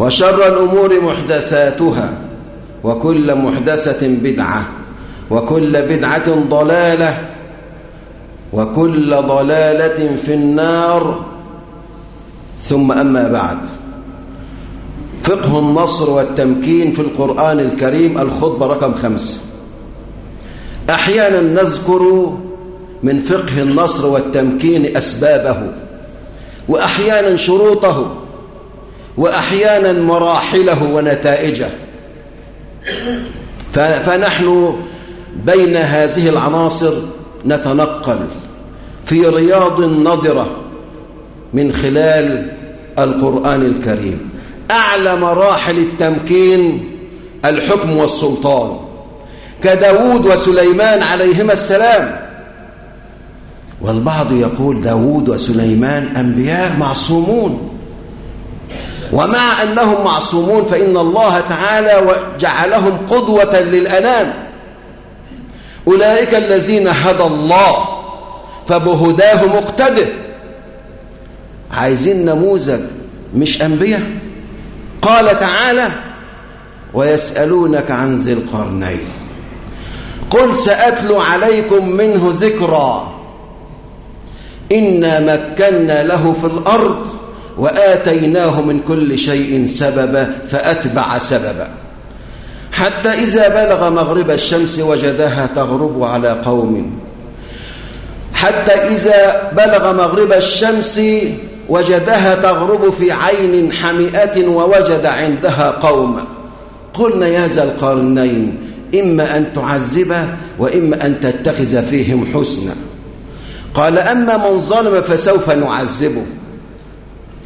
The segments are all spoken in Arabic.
وشر الأمور محدثاتها وكل محدثة بدعة وكل بدعة ضلالة وكل ضلالة في النار. ثم أما بعد فقه النصر والتمكين في القرآن الكريم الخطبة رقم خمسة أحيانا نذكر من فقه النصر والتمكين أسبابه وأحيانا شروطه. وأحيانا مراحله ونتائجه. فنحن بين هذه العناصر نتنقل في رياض نضرة من خلال القرآن الكريم. أعلى مراحل التمكين الحكم والسلطان. كداود وسليمان عليهما السلام. والبعض يقول داود وسليمان أنبياء معصومون. ومع أنهم معصومون فإن الله تعالى جعلهم قدوة للأنام. أولئك الذين هدى الله فبهداه مقتده عايزين نموذج مش أنبياء. قال تعالى ويسألونك عن ذي القرنين. قل سأتلو عليكم منه ذكرًا. إنا مكنا له في الأرض. وآتيناه من كل شيء سببا فأتبع سببا. حتى إذا بلغ مغرب الشمس وجدها تغرب على قوم. حتى إذا بلغ مغرب الشمس وجدها تغرب في عين حمئة ووجد عندها قوما قلنا يا ذا القرنين إما أن تعذب وإما أن تتخذ فيهم حسنا. قال أما من ظلم فسوف نعذبه.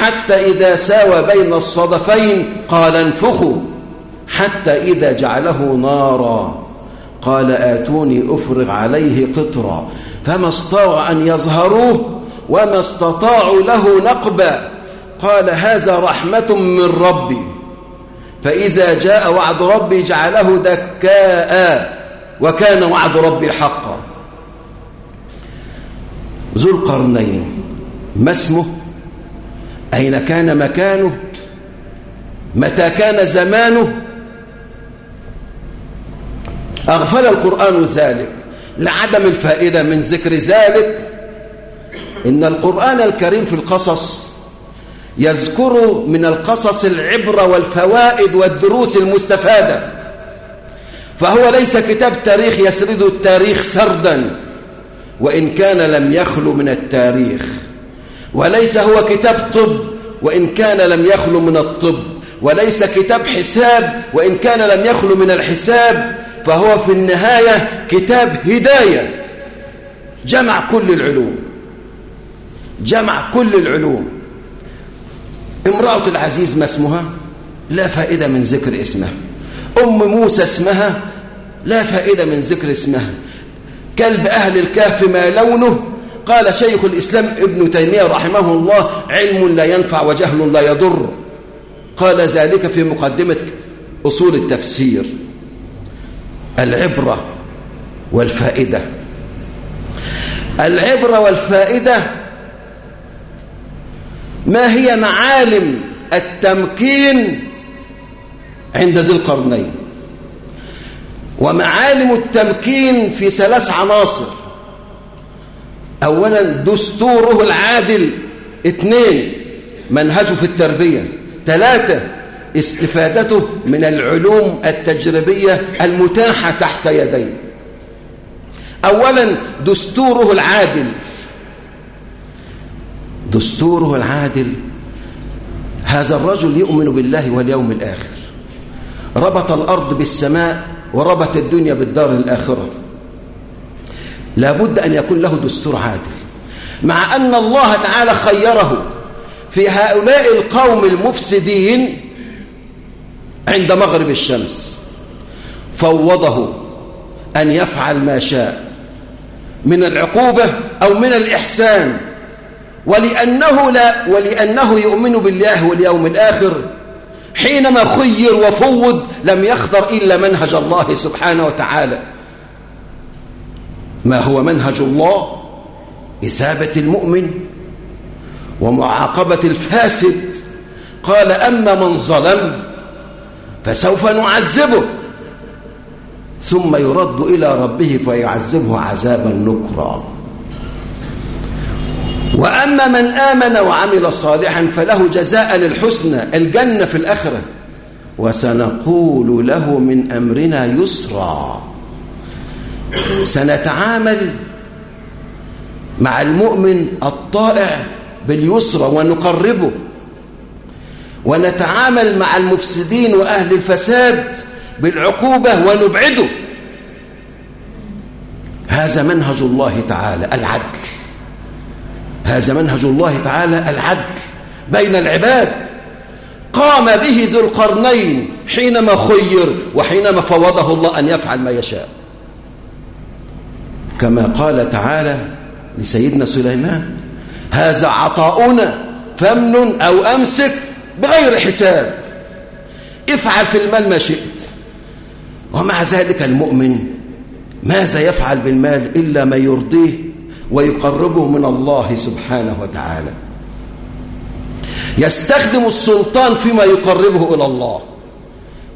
حتى إذا ساوى بين الصدفين قال انفخوا. حتى إذا جعله نارا قال آتوني أفرغ عليه قطرا. فما استطاعوا أن يظهروه وما استطاعوا له نقبا. قال هذا رحمة من ربي. فإذا جاء وعد ربي جعله دكاء وكان وعد ربي حقا. ذو القرنين ما اسمه؟ أين كان مكانه؟ متى كان زمانه؟ أغفل القرآن ذلك لعدم الفائدة من ذكر ذلك. إن القرآن الكريم في القصص يذكر من القصص العبرة والفوائد والدروس المستفادة فهو ليس كتاب تاريخ يسرد التاريخ سردا وإن كان لم يخلو من التاريخ. وليس هو كتاب طب وإن كان لم يخلو من الطب. وليس كتاب حساب وإن كان لم يخلو من الحساب. فهو في النهاية كتاب هداية. جمع كل العلوم. جمع كل العلوم. امرأة العزيز ما اسمها؟ لا فائدة من ذكر اسمها. أم موسى اسمها؟ لا فائدة من ذكر اسمها. كلب أهل الكهف ما لونه؟ قال شيخ الإسلام ابن تيمية رحمه الله علم لا ينفع وجهل لا يضر. قال ذلك في مقدمة أصول التفسير. العبرة والفائدة. العبرة والفائدة ما هي معالم التمكين عند ذي القرنين؟ ومعالم التمكين في ثلاث عناصر. أولا دستوره العادل اثنين منهجه في التربية ثلاثة استفادته من العلوم التجريبية المتاحة تحت يديه. أولا دستوره العادل. دستوره العادل هذا الرجل يؤمن بالله واليوم الآخر. ربط الأرض بالسماء وربط الدنيا بالدار الآخرة. لابد أن يكون له دستور عادل مع أن الله تعالى خيره في هؤلاء القوم المفسدين عند مغرب الشمس فوضه أن يفعل ما شاء من العقوبة أو من الإحسان ولأنه, لا ولأنه يؤمن بالله واليوم الآخر حينما خير وفوض لم يختر إلا منهج الله سبحانه وتعالى. ما هو منهج الله؟ إثابة المؤمن ومعاقبة الفاسد. قال أما من ظلم فسوف نعذبه. ثم يرد إلى ربه فيعذبه عذابا نكرا. وأما من آمن وعمل صالحا فله جزاء الحسنى الجنة في الآخرة. وسنقول له من أمرنا يسرا. سنتعامل مع المؤمن الطائع باليسرى ونقربه ونتعامل مع المفسدين وأهل الفساد بالعقوبة ونبعده. هذا منهج الله تعالى العدل. هذا منهج الله تعالى العدل بين العباد. قام به ذو القرنين حينما خير وحينما فوضه الله أن يفعل ما يشاء. كما قال تعالى لسيدنا سليمان هذا عطاؤنا فمن أو أمسك بغير حساب. افعل في المال ما شئت. ومع ذلك المؤمن ماذا يفعل بالمال إلا ما يرضيه ويقربه من الله سبحانه وتعالى؟ يستخدم السلطان فيما يقربه إلى الله.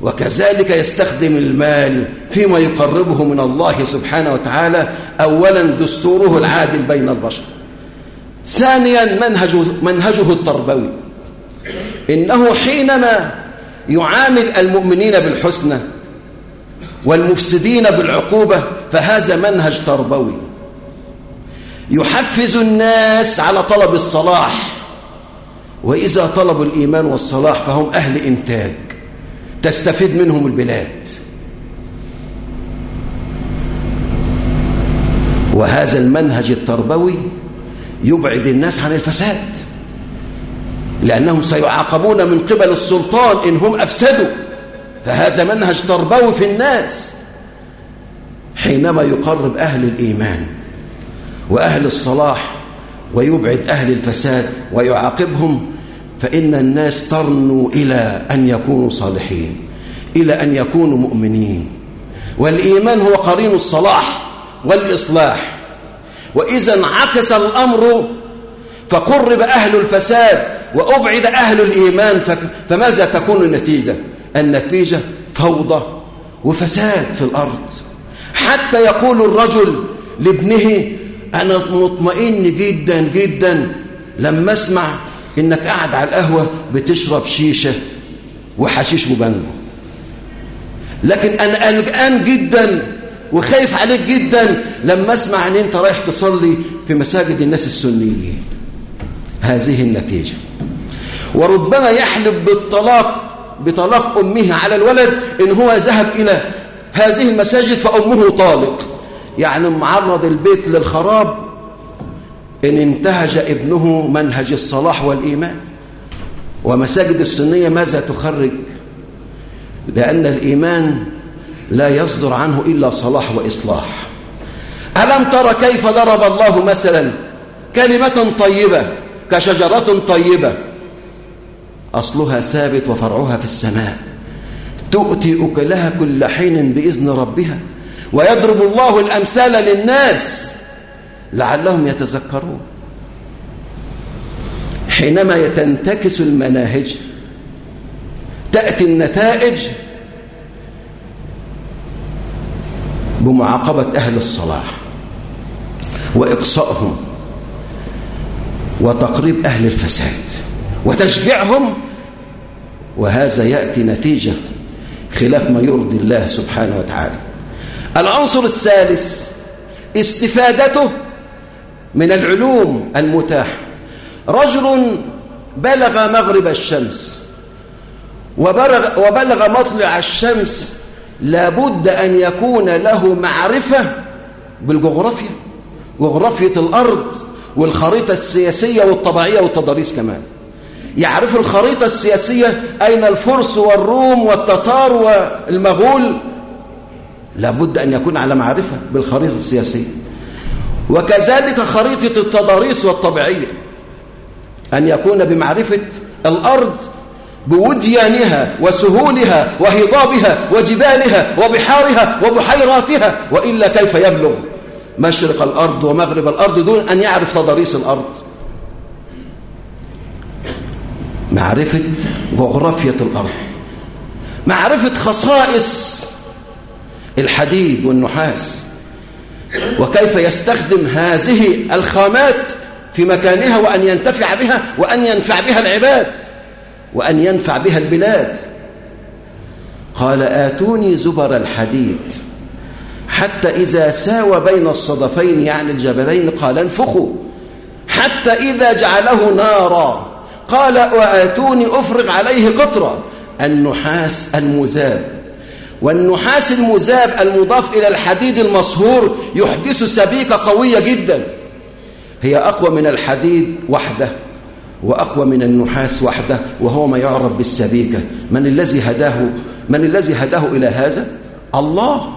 وكذلك يستخدم المال فيما يقربه من الله سبحانه وتعالى أولا دستوره العادل بين البشر. ثانيا منهجه, منهجه التربوي. إنه حينما يعامل المؤمنين بالحسنى والمفسدين بالعقوبة فهذا منهج تربوي. يحفز الناس على طلب الصلاح. وإذا طلبوا الإيمان والصلاح فهم أهل إنتاج. تستفيد منهم البلاد. وهذا المنهج التربوي يبعد الناس عن الفساد لأنهم سيعاقبون من قبل السلطان إن هم أفسدوا. فهذا منهج تربوي في الناس. حينما يقرب أهل الإيمان وأهل الصلاح ويبعد أهل الفساد ويعاقبهم فإن الناس ترنو إلى أن يكونوا صالحين إلى أن يكونوا مؤمنين. والإيمان هو قرين الصلاح والإصلاح. وإذا انعكس الأمر فقرب أهل الفساد وأبعد أهل الإيمان فماذا تكون النتيجة؟ النتيجة فوضى وفساد في الأرض. حتى يقول الرجل لابنه أنا مطمئن جدا جدا لما أسمع إنك قاعد على القهوة بتشرب شيشة وحشيش وبنجو لكن أنا قلقان جدا وخايف عليك جدا لما أسمع أن أنت رايح تصلي في مساجد الناس السنيين. هذه النتيجة. وربما يحلف بالطلاق بطلاق أمه على الولد إن هو ذهب إلى هذه المساجد فأمه طالق. يعني معرض البيت للخراب إن انتهج ابنه منهج الصلاح والإيمان. ومساجد السنية ماذا تخرج؟ لأن الإيمان لا يصدر عنه إلا صلاح وإصلاح. ألم تر كيف ضرب الله مثلا كلمة طيبة كشجرة طيبة؟ أصلها ثابت وفرعها في السماء. تؤتي أكلها كل حين بإذن ربها ويضرب الله الأمثال للناس. لعلهم يتذكرون. حينما تنتكس المناهج تأتي النتائج بمعاقبة أهل الصلاح وإقصائهم وتقريب أهل الفساد وتشجيعهم وهذا يأتي نتيجة خلاف ما يرضي الله سبحانه وتعالى. العنصر الثالث استفادته من العلوم المتاحة رجل بلغ مغرب الشمس وبلغ, وبلغ مطلع الشمس لابد أن يكون له معرفة بالجغرافيا جغرافية الأرض والخريطة السياسية والطبيعية والتضاريس كمان. يعرف الخريطة السياسية أين الفرس والروم والتتار والمغول؟ لابد أن يكون على معرفة بالخريطة السياسية. وكذلك خريطة التضاريس والطبيعية. أن يكون بمعرفة الأرض بوديانها وسهولها وهضابها وجبالها وبحارها وبحيراتها وإلا كيف يبلغ مشرق الأرض ومغرب الأرض دون أن يعرف تضاريس الأرض؟ معرفة جغرافية الأرض معرفة خصائص الحديد والنحاس وكيف يستخدم هذه الخامات في مكانها وأن ينتفع بها وأن ينفع بها العباد وأن ينفع بها البلاد. قال آتوني زبر الحديد. حتى إذا ساوى بين الصدفين يعني الجبلين قال انفخوا. حتى إذا جعله نارا قال وآتوني أفرغ عليه قطرة. النحاس المذاب. والنحاس المذاب المضاف إلى الحديد المصهور يحدث سبيكة قوية جدا. هي أقوى من الحديد وحده وأقوى من النحاس وحده وهو ما يعرف بالسبيكة. من الذي هداه من الذي هداه إلى هذا؟ الله.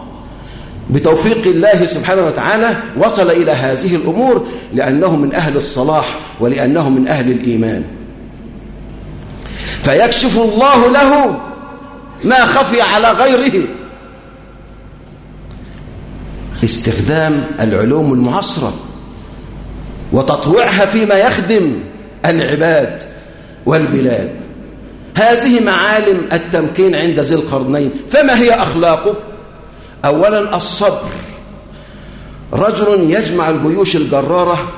بتوفيق الله سبحانه وتعالى وصل إلى هذه الأمور لأنه من أهل الصلاح ولأنه من أهل الإيمان. فيكشف الله له ما خفي على غيره. استخدام العلوم المعاصرة وتطويعها فيما يخدم العباد والبلاد. هذه معالم التمكين عند ذي القرنين. فما هي أخلاقه؟ أولا الصبر. رجل يجمع الجيوش الجرارة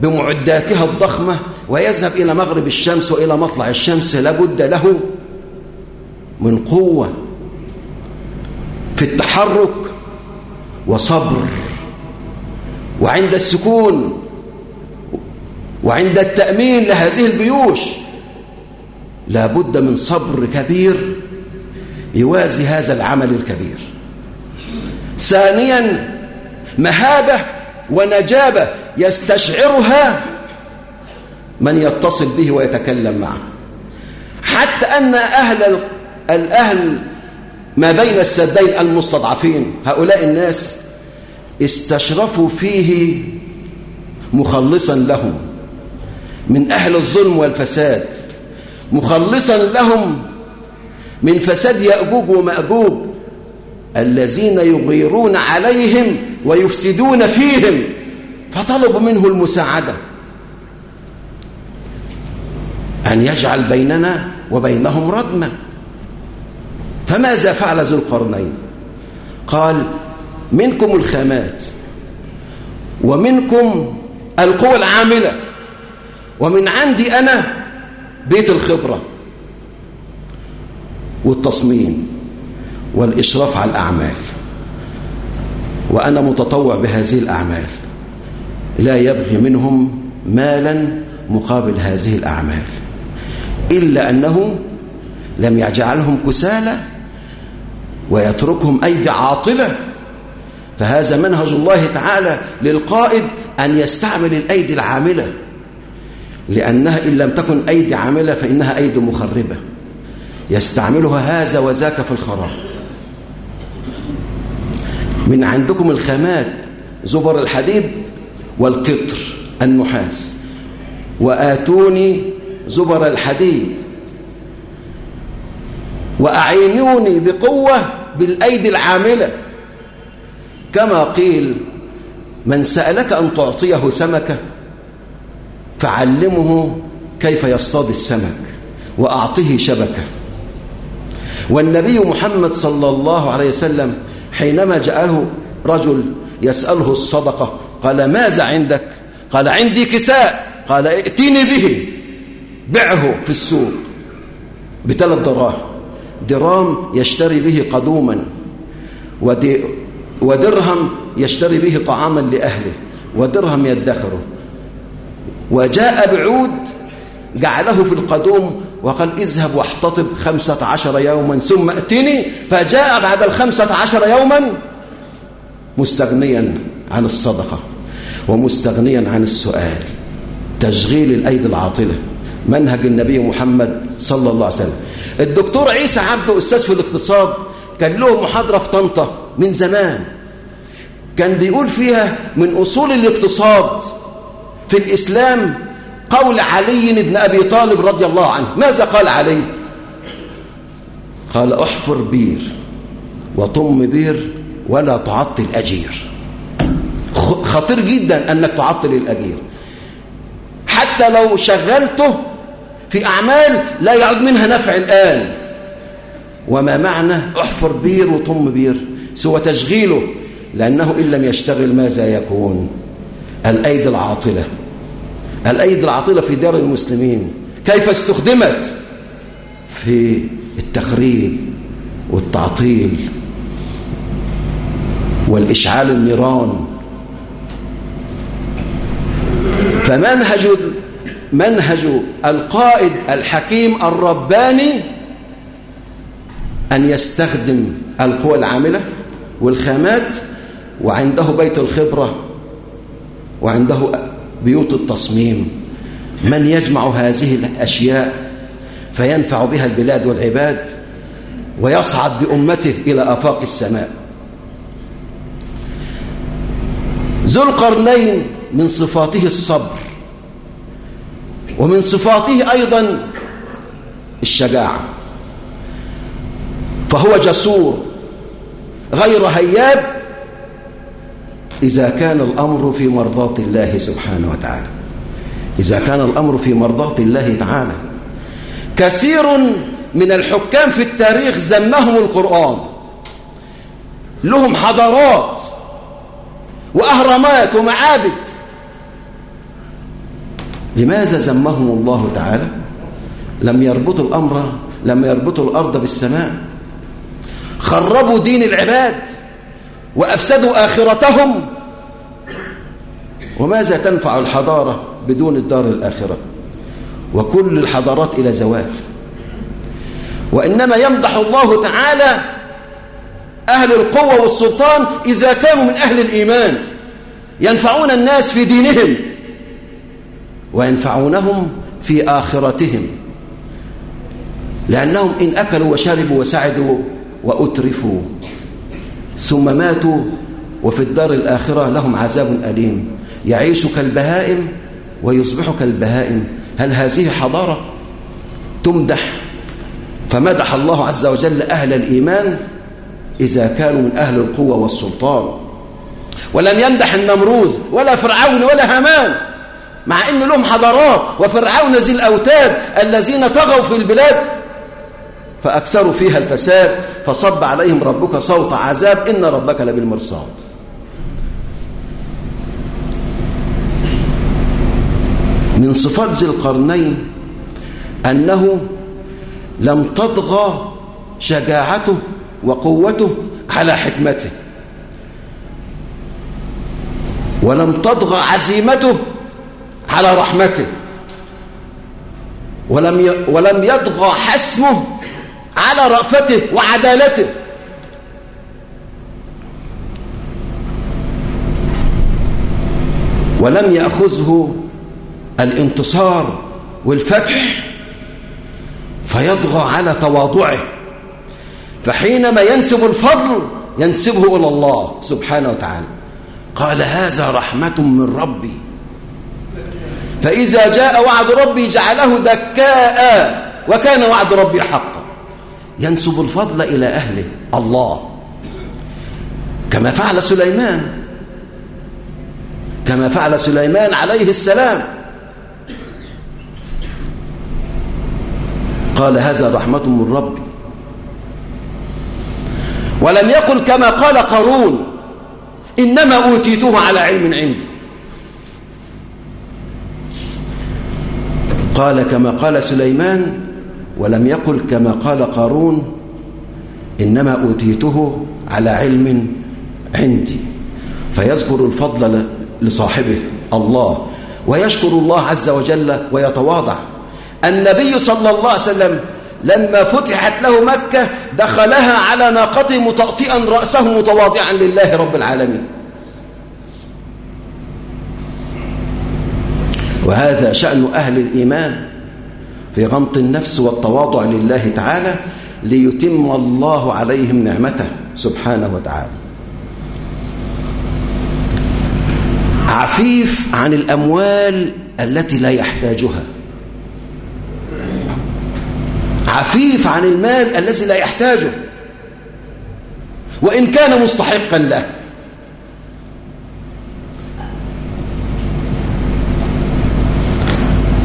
بمعداتها الضخمة ويذهب إلى مغرب الشمس وإلى مطلع الشمس. لابد له من قوة في التحرك وصبر. وعند السكون وعند التأمين لهذه الجيوش لابد من صبر كبير يوازي هذا العمل الكبير. ثانيا مهابة ونجابة يستشعرها من يتصل به ويتكلم معه. حتى أن أهل الأهل ما بين السدين المستضعفين هؤلاء الناس استشرفوا فيه مخلصا لهم من أهل الظلم والفساد مخلصا لهم من فساد يأجوج ومأجوج الذين يغيرون عليهم ويفسدون فيهم فطلبوا منه المساعدة أن يجعل بيننا وبينهم ردما فماذا فعل ذو القرنين؟ قال منكم الخامات ومنكم القوى العاملة ومن عندي أنا بيت الخبرة والتصميم والإشراف على الأعمال. وأنا متطوع بهذه الأعمال. لا يبغي منهم مالا مقابل هذه الأعمال إلا أنه لم يجعلهم كسالى ويتركهم أيدي عاطلة. فهذا منهج الله تعالى للقائد أن يستعمل الأيدي العاملة. لأنها إن لم تكن أيدي عاملة فإنها أيدي مخربة. يستعملها هذا وذاك في الخراب. من عندكم الخامات زبر الحديد والقطر النحاس. وآتوني زبر الحديد. وأعينوني بقوة بالأيدي العاملة. كما قيل من سألك أن تعطيه سمكة فعلمه كيف يصطاد السمك وأعطه شبكة. والنبي محمد صلى الله عليه وسلم حينما جاءه رجل يسأله الصدقة قال ماذا عندك؟ قال عندي كساء. قال ائتني به بعه في السوق بثلاث دراهم. درام يشتري به قدوما ودرهم يشتري به طعاما لأهله ودرهم يدخره. وجاء بعود جعله في القدوم وقال اذهب واحتطب خمسة عشر يوما ثم ائتني فجاء بعد الخمسة عشر يوما مستغنيا عن الصدقة ومستغنيا عن السؤال تشغيل الأيدي العاطلة. منهج النبي محمد صلى الله عليه وسلم. الدكتور عيسى عبده أستاذ في الاقتصاد كان له محاضرة في طنطا من زمان. كان بيقول فيها من أصول الاقتصاد في الإسلام قول علي بن أبي طالب رضي الله عنه. ماذا قال علي؟ قال أحفر بير وطم بير ولا تعطل أجير. خطير جدا أنك تعطل الأجير. حتى لو شغلته في أعمال لا يعود منها نفع الآن. وما معنى احفر بير وطم بير؟ سوى تشغيله لأنه إن لم يشتغل ماذا يكون؟ الأيدي العاطلة. الأيدي العاطلة في دار المسلمين. كيف استخدمت؟ في التخريب والتعطيل والإشعال النيران. فمنهج منهج القائد الحكيم الرباني أن يستخدم القوى العاملة والخامات وعنده بيت الخبرة وعنده بيوت التصميم. من يجمع هذه الأشياء فينفع بها البلاد والعباد ويصعد بأمته إلى آفاق السماء. ذو القرنين من صفاته الصبر. ومن صفاته أيضا الشجاعة. فهو جسور غير هياب إذا كان الأمر في مرضاة الله سبحانه وتعالى. إذا كان الأمر في مرضاة الله تعالى. كثير من الحكام في التاريخ زمهم القرآن. لهم حضارات وأهرامات ومعابد. لماذا زمهم الله تعالى؟ لم يربطوا الأمر لم يربطوا الأرض بالسماء. خربوا دين العباد وأفسدوا آخرتهم. وماذا تنفع الحضارة بدون الدار الآخرة؟ وكل الحضارات إلى زوال وإنما يمدح الله تعالى أهل القوة والسلطان إذا كانوا من أهل الإيمان. ينفعون الناس في دينهم. وينفعونهم في آخرتهم. لأنهم إن أكلوا وشربوا وسعدوا وأترفوا. ثم ماتوا وفي الدار الآخرة لهم عذاب أليم. يعيش كالبهائم ويصبح كالبهائم. هل هذه حضارة تمدح؟ فمدح الله عز وجل أهل الإيمان إذا كانوا من أهل القوة والسلطان. ولم يمدح النمروز ولا فرعون ولا هامان. مع أن لهم حضارات وفرعون ذي الأوتاد الذين طغوا في البلاد فأكثروا فيها الفساد فصب عليهم ربك صوت عذاب إن ربك لبالمرصاد. من صفات ذي القرنين أنه لم تطغى شجاعته وقوته على حكمته ولم تطغى عزيمته على رحمته. ولم ولم يطغى حسمه على رأفته وعدالته. ولم يأخذه الانتصار والفتح فيطغى على تواضعه. فحينما ينسب الفضل ينسبه إلى الله سبحانه وتعالى. قال هذا رحمة من ربي. فإذا جاء وعد ربي جعله دكاء وكان وعد ربي حقا ينسب الفضل إلى أهله الله. كما فعل سليمان. كما فعل سليمان عليه السلام. قال هذا رحمة من ربي. ولم يقل كما قال قارون إنما أوتيته على علم عندي. قال كما قال سليمان ولم يقل كما قال قارون إنما أوتيته على علم عندي فيذكر الفضل لصاحبه الله ويشكر الله عز وجل ويتواضع النبي صلى الله عليه وسلم لما فتحت له مكة دخلها على ناقته متأطئا رأسه متواضعا لله رب العالمين وهذا شأن أهل الإيمان في غمط النفس والتواضع لله تعالى ليتم الله عليهم نعمته سبحانه وتعالى. عفيف عن الأموال التي لا يحتاجها. عفيف عن المال الذي لا يحتاجه. وإن كان مستحقا له.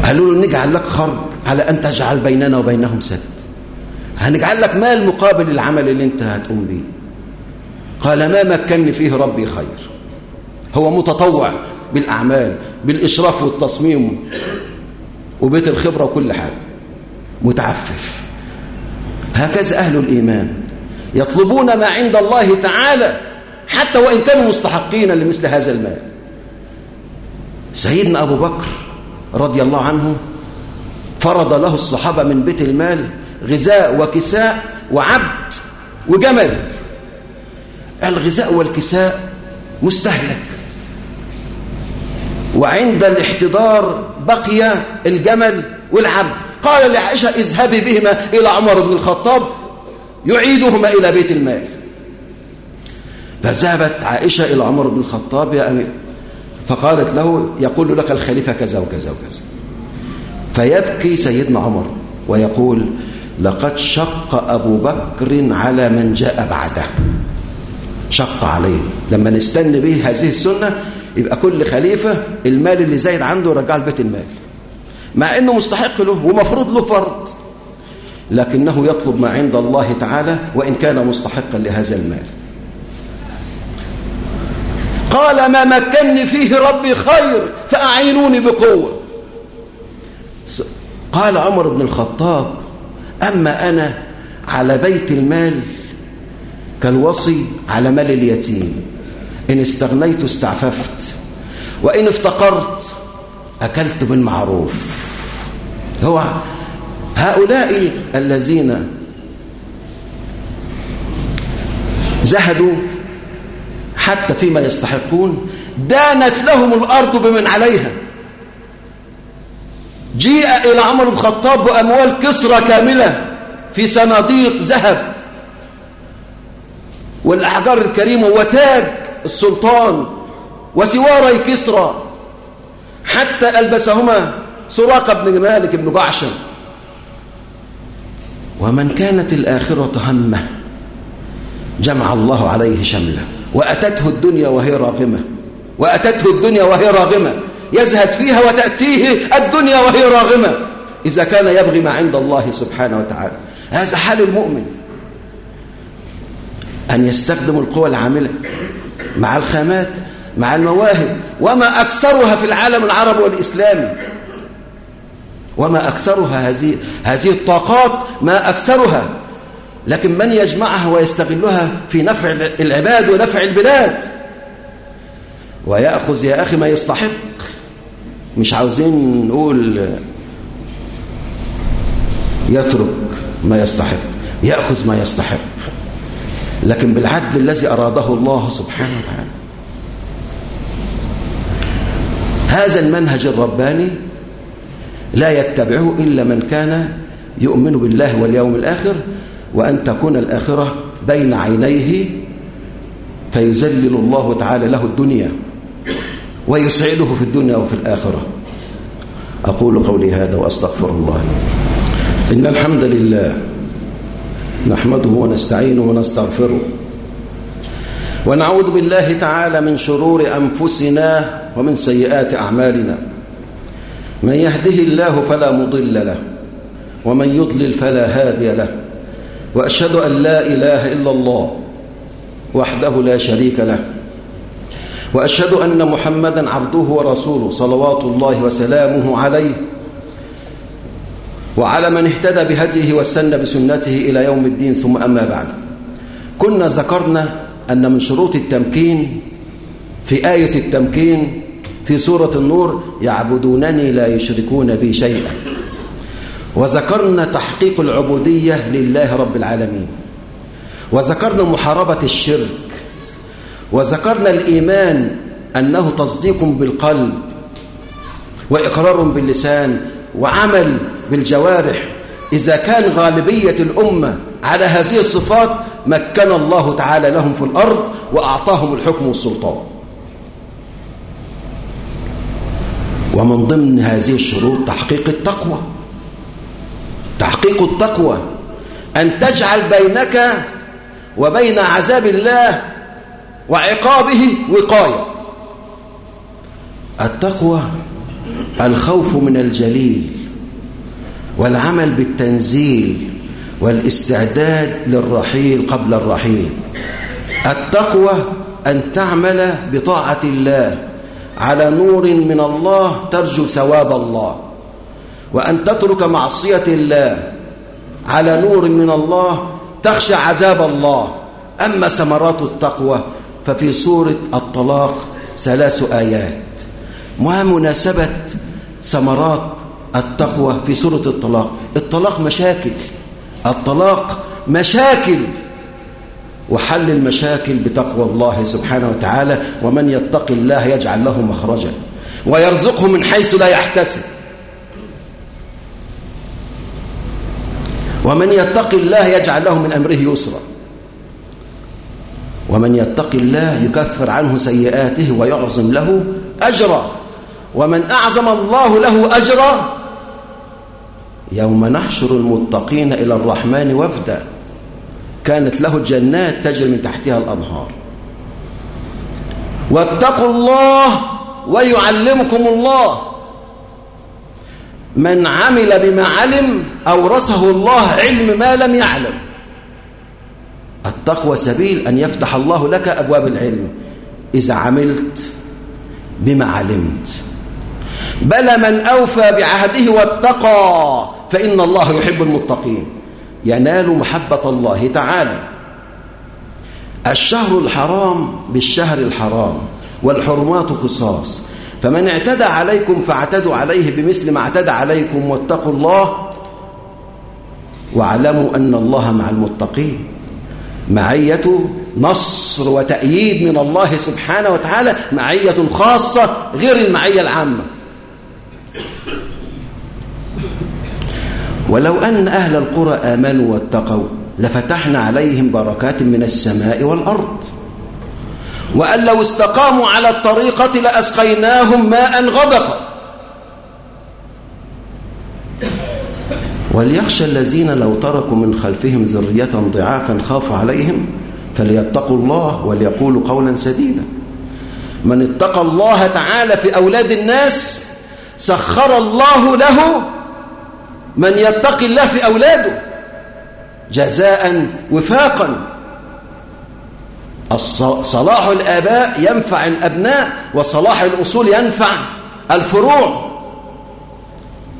قالوا له نجعل لك خرج. على أن تجعل بيننا وبينهم سد. هنجعل لك مال مقابل العمل اللي أنت هتقوم به. قال ما مكنني فيه ربي خير. هو متطوع بالأعمال بالإشراف والتصميم وبيت الخبرة وكل حاجة. متعفف. هكذا أهل الإيمان. يطلبون ما عند الله تعالى حتى وإن كانوا مستحقين لمثل هذا المال. سيدنا أبو بكر رضي الله عنه فرض له الصحابة من بيت المال غذاء وكساء وعبد وجمل. الغذاء والكساء مستهلك. وعند الاحتضار بقي الجمل والعبد. قال لعائشة اذهبي بهما إلى عمر بن الخطاب يعيدهما إلى بيت المال. فذهبت عائشة إلى عمر بن الخطاب يا أمير فقالت له يقول لك الخليفة كذا وكذا وكذا. فيبكي سيدنا عمر ويقول لقد شق أبو بكر على من جاء بعده. شق عليه. لما نستنى به هذه السنة يبقى كل خليفة المال اللي زايد عنده رجع لبيت المال. مع أنه مستحق له ومفروض له فرض. لكنه يطلب ما عند الله تعالى وإن كان مستحقا لهذا المال. قال ما مكنني فيه ربي خير فأعينوني بقوة. قال عمر بن الخطاب أما أنا على بيت المال كالوصي على مال اليتيم. إن استغنيت استعففت وإن افتقرت أكلت بالمعروف. هو هؤلاء الذين زهدوا حتى فيما يستحقون دانت لهم الأرض بمن عليها. جيء إلى عمر بن الخطاب بأموال كسرى كاملة في صناديق ذهب. والأحجار الكريمة وتاج السلطان وسواري كسرى. حتى ألبسهما سراق بن مالك بن جعشم. ومن كانت الآخرة همة جمع الله عليه شمله. وأتته الدنيا وهي راغمة. وأتته الدنيا وهي راغمة. يزهد فيها وتأتيه الدنيا وهي راغمة. إذا كان يبغي ما عند الله سبحانه وتعالى. هذا حال المؤمن. أن يستخدم القوى العاملة مع الخامات مع المواهب. وما أكثرها في العالم العربي والإسلامي. وما أكثرها هذه هذه الطاقات ما أكثرها. لكن من يجمعها ويستغلها في نفع العباد ونفع البلاد؟ ويأخذ يا أخي ما يستحق. مش عاوزين نقول يترك ما يستحق يأخذ ما يستحق. لكن بالعدل الذي أراده الله سبحانه وتعالى. هذا المنهج الرباني لا يتبعه إلا من كان يؤمن بالله واليوم الآخر وأن تكون الآخرة بين عينيه فيزلل الله تعالى له الدنيا ويسعده في الدنيا وفي الآخرة. أقول قولي هذا وأستغفر الله. إن الحمد لله نحمده ونستعينه ونستغفره ونعوذ بالله تعالى من شرور أنفسنا ومن سيئات أعمالنا. من يهده الله فلا مضل له ومن يضلل فلا هادي له. وأشهد أن لا إله إلا الله وحده لا شريك له. وأشهد أن محمدا عبده ورسوله صلوات الله وسلامه عليه. وعلى من اهتدى بهديه واستنى بسنته إلى يوم الدين ثم أما بعد. كنا ذكرنا أن من شروط التمكين في آية التمكين في سورة النور يعبدونني لا يشركون بي شيئا. وذكرنا تحقيق العبودية لله رب العالمين. وذكرنا محاربة الشرك. وذكرنا الإيمان أنه تصديق بالقلب وإقرار باللسان وعمل بالجوارح. إذا كان غالبية الأمة على هذه الصفات مكن الله تعالى لهم في الأرض وأعطاهم الحكم والسلطان. ومن ضمن هذه الشروط تحقيق التقوى. تحقيق التقوى أن تجعل بينك وبين عذاب الله وعقابه وقاية. التقوى الخوف من الجليل والعمل بالتنزيل والاستعداد للرحيل قبل الرحيل. التقوى أن تعمل بطاعة الله على نور من الله ترجو ثواب الله. وأن تترك معصية الله على نور من الله تخشى عذاب الله. أما ثمرات التقوى ففي سورة الطلاق ثلاث آيات. ما مناسبة ثمرات التقوى في سورة الطلاق؟ الطلاق مشاكل. الطلاق مشاكل. وحل المشاكل بتقوى الله سبحانه وتعالى. ومن يتق الله يجعل له مخرجا. ويرزقه من حيث لا يحتسب. ومن يتق الله يجعل له من أمره يسرا. ومن يتق الله يكفر عنه سيئاته ويعظم له أجرا. ومن أعظم الله له أجرا يوم نحشر المتقين إلى الرحمن وفدا. كانت له جنات تجري من تحتها الأنهار. واتقوا الله ويعلمكم الله. من عمل بما علم أورثه الله علم ما لم يعلم. التقوى سبيل أن يفتح الله لك أبواب العلم. إذا عملت بما علمت. بل من أوفى بعهده واتقى فإن الله يحب المتقين. ينال محبة الله تعالى. الشهر الحرام بالشهر الحرام والحرمات قصاص. فمن اعتدى عليكم فاعتدوا عليه بمثل ما اعتدى عليكم واتقوا الله واعلموا أن الله مع المتقين. معية نصر وتأييد من الله سبحانه وتعالى معية خاصة غير المعية العامة. ولو أن أهل القرى آمنوا واتقوا لفتحنا عليهم بركات من السماء والأرض. وأن لو استقاموا على الطريقة لأسقيناهم ماء غدقا وليخشى الذين لو تركوا من خلفهم ذرية ضعافا خافوا عليهم فليتقوا الله وليقولوا قولا سديدا. من اتقى الله تعالى في أولاد الناس سخر الله له من يتقي الله في أولاده جزاء وفاقا. صلاح الآباء ينفع الأبناء وصلاح الأصول ينفع الفروع.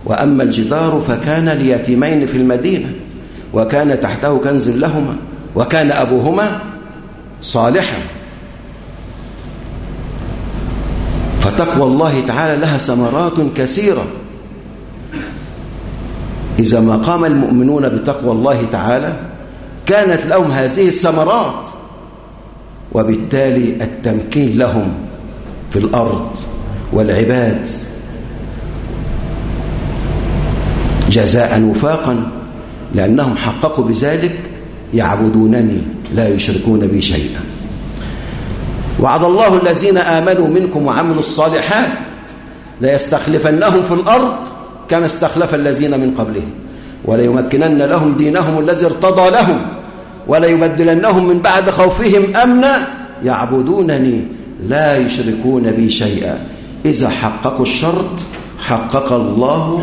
وأما الجدار فكان ليتيمين في المدينة وكان تحته كنز لهما وكان أبوهما صالحا. فتقوى الله تعالى لها ثمرات كثيرة. إذا ما قام المؤمنون بتقوى الله تعالى كانت لهم هذه الثمرات. وبالتالي التمكين لهم في الأرض والعباد جزاء وفاقا لأنهم حققوا بذلك يعبدونني لا يشركون بي شيئا. وعد الله الذين آمنوا منكم وعملوا الصالحات ليستخلفنهم في الأرض كما استخلف الذين من قبلهم وليمكنن لهم دينهم الذي ارتضى لهم. وليبدلنهم من بعد خوفهم أمنا يعبدونني لا يشركون بي شيئا. إذا حققوا الشرط حقق الله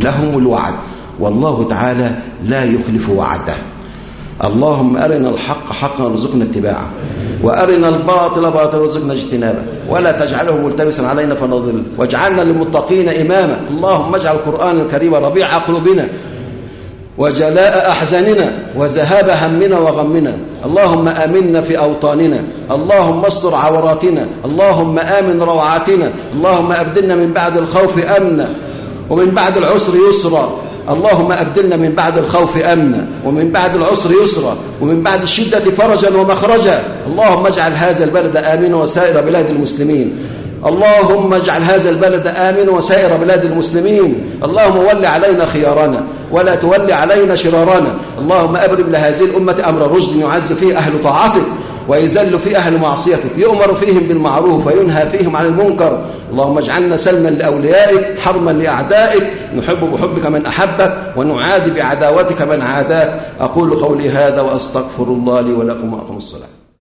لهم الوعد والله تعالى لا يخلف وعده. اللهم أرنا الحق حقا وارزقنا اتباعه وأرنا الباطل باطلا وارزقنا اجتنابه. ولا تجعله ملتبسا علينا فنضل واجعلنا للمتقين إماما. اللهم اجعل القرآن الكريم ربيع قلوبنا وجلاء أحزاننا وذهاب همنا وغمنا. اللهم آمنا في أوطاننا. اللهم استر عوراتنا. اللهم آمن روعاتنا. اللهم أبدلنا من بعد الخوف أمنا ومن بعد العسر يسرا. اللهم أبدلنا من بعد الخوف أمنا ومن بعد العسر يسرا ومن بعد الشدة فرجا ومخرجا. اللهم اجعل هذا البلد آمنا وسائر بلاد المسلمين. اللهم اجعل هذا البلد آمنا وسائر بلاد المسلمين. اللهم ول علينا خيارنا. ولا تول علينا شرارنا. اللهم أبرم لهذه الأمة أمر رشد يعز فيه أهل طاعتك ويذل في أهل معصيتك يؤمر فيهم بالمعروف وينهى فيهم عن المنكر. اللهم اجعلنا سلما لأوليائك حرما لأعدائك. نحب بحبك من أحبك ونعادي بعداوتك من عاداك. أقول قولي هذا وأستغفر الله لي ولكم وأقم الصلاة.